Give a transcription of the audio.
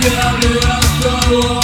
diablo astro